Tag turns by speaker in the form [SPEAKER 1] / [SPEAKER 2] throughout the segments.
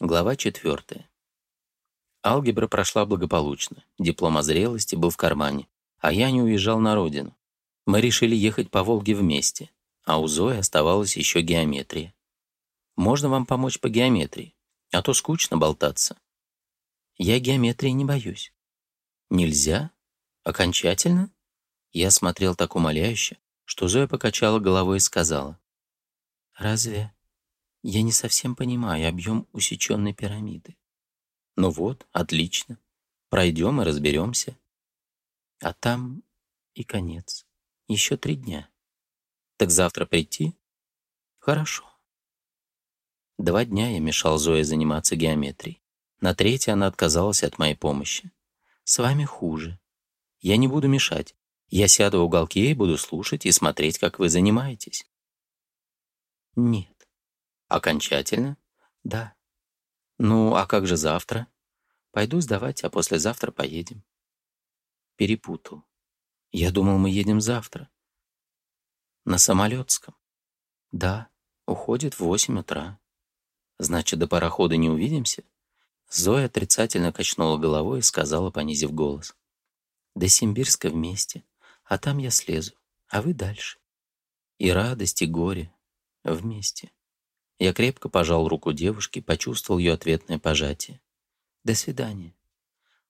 [SPEAKER 1] Глава 4. Алгебра прошла благополучно, диплом о зрелости был в кармане, а я не уезжал на родину. Мы решили ехать по Волге вместе, а у Зои оставалась еще геометрия. «Можно вам помочь по геометрии? А то скучно болтаться». «Я геометрии не боюсь». «Нельзя? Окончательно?» Я смотрел так умоляюще, что Зоя покачала головой и сказала. «Разве я не совсем понимаю объем усеченной пирамиды. Ну вот, отлично. Пройдем и разберемся. А там и конец. Еще три дня. Так завтра прийти? Хорошо. Два дня я мешал Зое заниматься геометрией. На третье она отказалась от моей помощи. С вами хуже. Я не буду мешать. Я сяду в уголке и буду слушать и смотреть, как вы занимаетесь. Нет. Окончательно? Да. Ну, а как же завтра? Пойду сдавать, а послезавтра поедем. Перепутал. Я думал, мы едем завтра. На самолетском. Да, уходит в восемь утра. Значит, до парохода не увидимся? Зоя отрицательно качнула головой и сказала, понизив голос. До Симбирска вместе, а там я слезу, а вы дальше. И радость, и горе вместе. Я крепко пожал руку девушки, почувствовал ее ответное пожатие. «До свидания».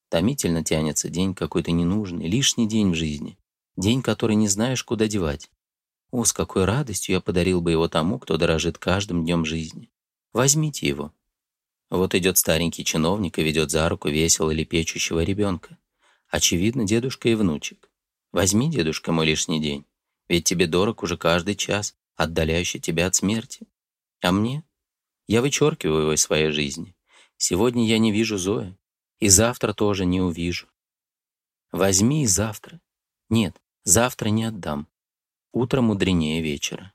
[SPEAKER 1] Томительно тянется день какой-то ненужный, лишний день в жизни. День, который не знаешь, куда девать. О, с какой радостью я подарил бы его тому, кто дорожит каждым днем жизни. Возьмите его. Вот идет старенький чиновник и ведет за руку весело лепечущего ребенка. Очевидно, дедушка и внучек. Возьми, дедушка, мой лишний день. Ведь тебе дорог уже каждый час, отдаляющий тебя от смерти. А мне? Я вычеркиваю его из своей жизни. Сегодня я не вижу Зои. И завтра тоже не увижу. Возьми и завтра. Нет, завтра не отдам. Утро мудренее вечера.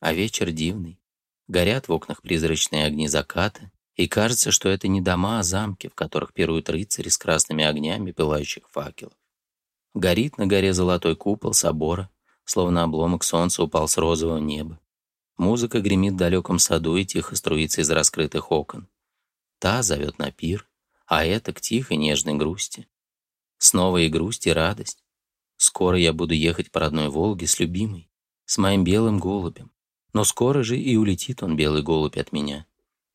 [SPEAKER 1] А вечер дивный. Горят в окнах призрачные огни заката, и кажется, что это не дома, а замки, в которых пируют рыцари с красными огнями пылающих факелов. Горит на горе золотой купол собора, словно обломок солнца упал с розового неба. Музыка гремит в далеком саду и тихо струится из раскрытых окон. Та зовет на пир, а это к тихой нежной грусти. Снова и грусть, и радость. Скоро я буду ехать по родной Волге с любимой, с моим белым голубем. Но скоро же и улетит он, белый голубь, от меня.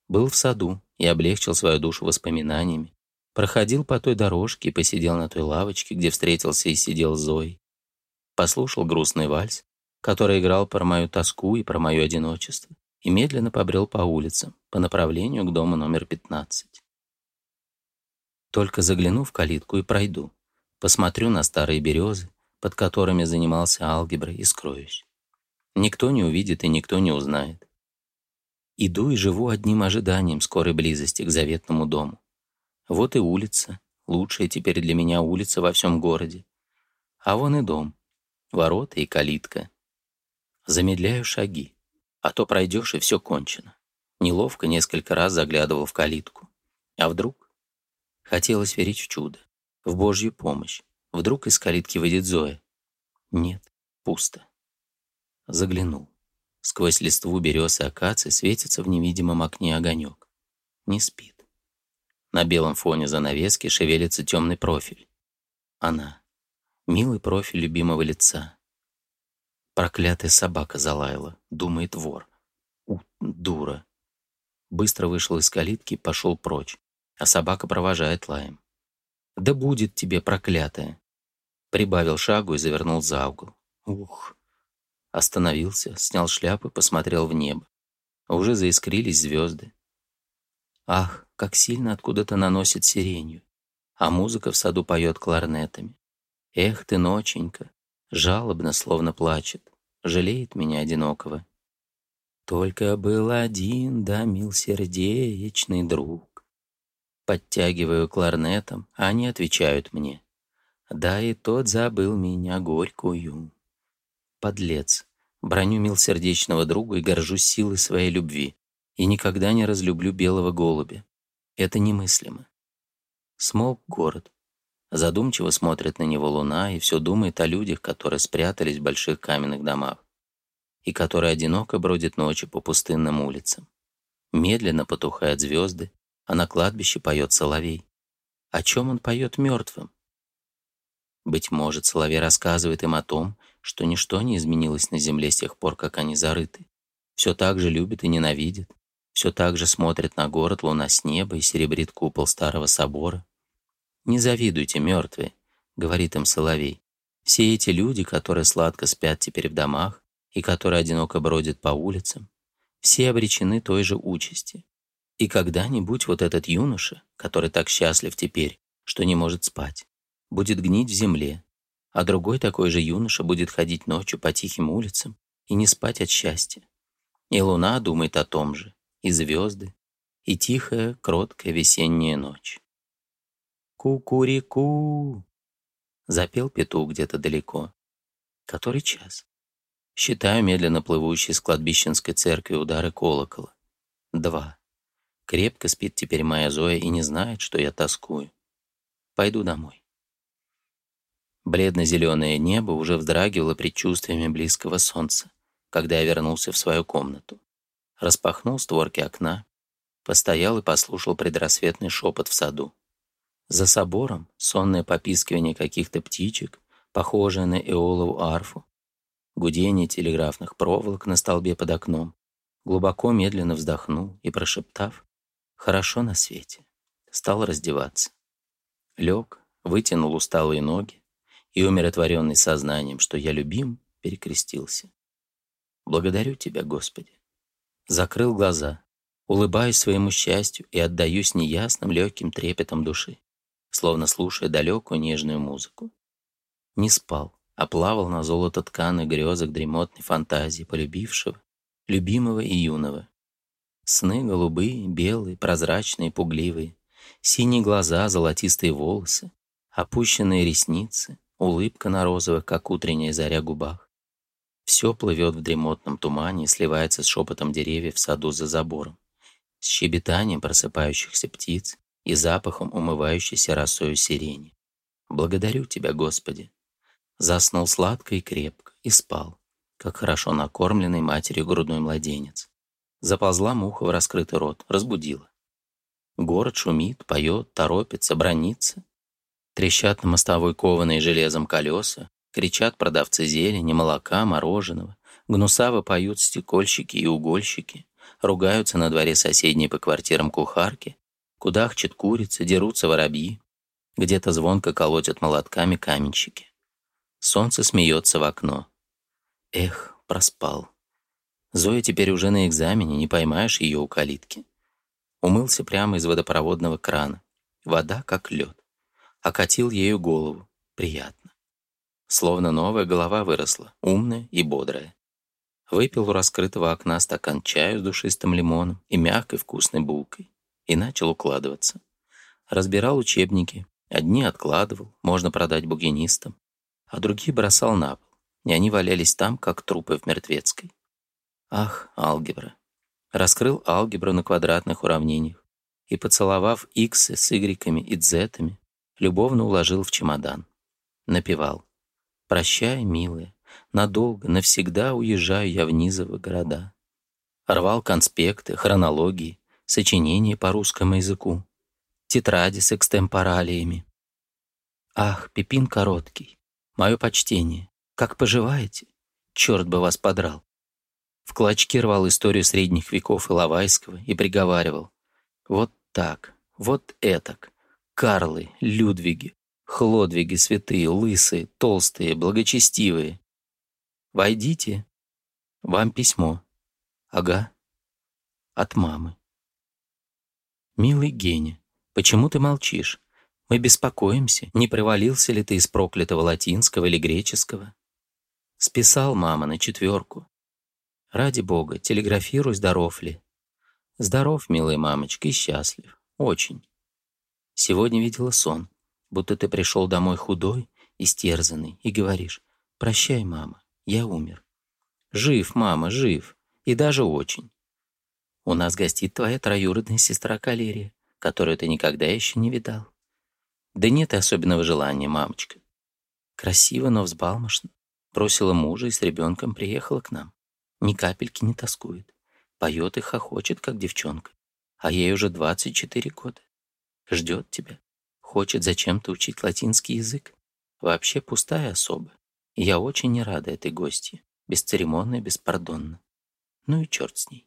[SPEAKER 1] Был в саду и облегчил свою душу воспоминаниями. Проходил по той дорожке и посидел на той лавочке, где встретился и сидел Зой. Послушал грустный вальс, который играл про мою тоску и про мое одиночество, и медленно побрел по улицам, по направлению к дому номер 15. Только загляну в калитку и пройду. Посмотрю на старые березы, под которыми занимался алгеброй, и скроюсь. Никто не увидит и никто не узнает. Иду и живу одним ожиданием скорой близости к заветному дому. Вот и улица, лучшая теперь для меня улица во всем городе. А вон и дом, ворота и калитка. Замедляю шаги. А то пройдешь, и все кончено. Неловко несколько раз заглядывал в калитку. А вдруг? Хотелось верить в чудо, в Божью помощь. Вдруг из калитки выйдет Зоя. Нет, пусто. Заглянул. Сквозь листву берез и акации светится в невидимом окне огонек. Не спит. На белом фоне занавески шевелится темный профиль. Она. Милый профиль любимого лица. Проклятая собака залаяла, думает вор. У, дура. Быстро вышел из калитки, пошел прочь, а собака провожает лаем. «Да будет тебе, проклятая!» Прибавил шагу и завернул за угол. Ух! Остановился, снял шляпу и посмотрел в небо. Уже заискрились звезды. Ах, как сильно откуда-то наносит сиренью, а музыка в саду поет кларнетами. Эх ты, ноченька, жалобно, словно плачет жалеет меня одинокого. Только был один домил сердечный друг. Подтягиваю кларнетом, а они отвечают мне. Да и тот забыл меня горькую. Подлец. Броню мил сердечного друга и горжусь силой своей любви. И никогда не разлюблю белого голубя. Это немыслимо. Смог город. Задумчиво смотрит на него луна и все думает о людях, которые спрятались в больших каменных домах и которые одиноко бродит ночью по пустынным улицам. Медленно потухают звезды, а на кладбище поет соловей. О чем он поет мертвым? Быть может, соловей рассказывает им о том, что ничто не изменилось на земле с тех пор, как они зарыты. Все так же любит и ненавидит. Все так же смотрит на город луна с неба и серебрит купол старого собора. Не завидуйте, мертвые», — говорит им Соловей. «Все эти люди, которые сладко спят теперь в домах и которые одиноко бродят по улицам, все обречены той же участи. И когда-нибудь вот этот юноша, который так счастлив теперь, что не может спать, будет гнить в земле, а другой такой же юноша будет ходить ночью по тихим улицам и не спать от счастья. И луна думает о том же, и звезды, и тихая, кроткая весенняя ночь. Ку-ку-ри-ку! Запел петух где-то далеко. Который час? Считаю медленно плывущие с кладбищенской церкви удары колокола. Два. Крепко спит теперь моя Зоя и не знает, что я тоскую. Пойду домой. Бледно-зеленое небо уже вздрагивало предчувствиями близкого солнца, когда я вернулся в свою комнату. Распахнул створки окна, постоял и послушал предрассветный шепот в саду. За собором сонное попискивание каких-то птичек, похожее на эолову арфу, гудение телеграфных проволок на столбе под окном, глубоко медленно вздохнул и, прошептав «Хорошо на свете», стал раздеваться. Лег, вытянул усталые ноги и, умиротворенный сознанием, что я любим, перекрестился. «Благодарю Тебя, Господи!» Закрыл глаза, улыбаюсь своему счастью и отдаюсь неясным легким трепетом души словно слушая далекую нежную музыку. Не спал, а плавал на золото тканы грезок дремотной фантазии полюбившего, любимого и юного. Сны голубые, белые, прозрачные, пугливые, синие глаза, золотистые волосы, опущенные ресницы, улыбка на розовых, как утренняя заря губах. Все плывет в дремотном тумане и сливается с шепотом деревьев в саду за забором, с щебетанием просыпающихся птиц, и запахом умывающейся росою сирени. Благодарю Тебя, Господи. Заснул сладко и крепко, и спал, как хорошо накормленный матерью грудной младенец. Заползла муха в раскрытый рот, разбудила. Город шумит, поет, торопится, бронится. Трещат на мостовой кованые железом колеса, кричат продавцы зелени, молока, мороженого. Гнусавы поют стекольщики и угольщики, ругаются на дворе соседние по квартирам кухарки, Кудахчет курицы, дерутся воробьи. Где-то звонко колотят молотками каменщики. Солнце смеется в окно. Эх, проспал. Зоя теперь уже на экзамене, не поймаешь ее у калитки. Умылся прямо из водопроводного крана. Вода как лед. Окатил ею голову. Приятно. Словно новая голова выросла, умная и бодрая. Выпил у раскрытого окна стакан чаю с душистым лимоном и мягкой вкусной булкой и начал укладываться. Разбирал учебники, одни откладывал, можно продать бугинистам, а другие бросал на пол, и они валялись там, как трупы в мертвецкой. Ах, алгебра. Раскрыл алгебру на квадратных уравнениях и, поцеловав иксы с игреками и дзетами, любовно уложил в чемодан. Напевал. «Прощай, милая, надолго, навсегда уезжаю я в низовые города». Рвал конспекты, хронологии, сочинения по русскому языку, тетради с экстемпоралиями. Ах, Пипин Короткий, мое почтение, как поживаете? Черт бы вас подрал. В клочке рвал историю средних веков Иловайского и приговаривал. Вот так, вот этак. Карлы, Людвиги, Хлодвиги святые, лысые, толстые, благочестивые. Войдите. Вам письмо. Ага. От мамы. «Милый Гене, почему ты молчишь? Мы беспокоимся, не провалился ли ты из проклятого латинского или греческого?» Списал мама на четверку. «Ради бога, телеграфируй, здоров ли?» «Здоров, милая мамочка, и счастлив. Очень. Сегодня видела сон, будто ты пришел домой худой, истерзанный, и говоришь, «Прощай, мама, я умер». «Жив, мама, жив, и даже очень. У нас гостит твоя троюродная сестра Калерия, которую ты никогда еще не видал. Да нет и особенного желания, мамочка. Красиво, но взбалмошно. Бросила мужа и с ребенком приехала к нам. Ни капельки не тоскует. Поет и хохочет, как девчонка. А ей уже 24 года. Ждет тебя. Хочет зачем-то учить латинский язык. Вообще пустая особа. Я очень не рада этой гости. Бесцеремонно и беспардонно. Ну и черт с ней.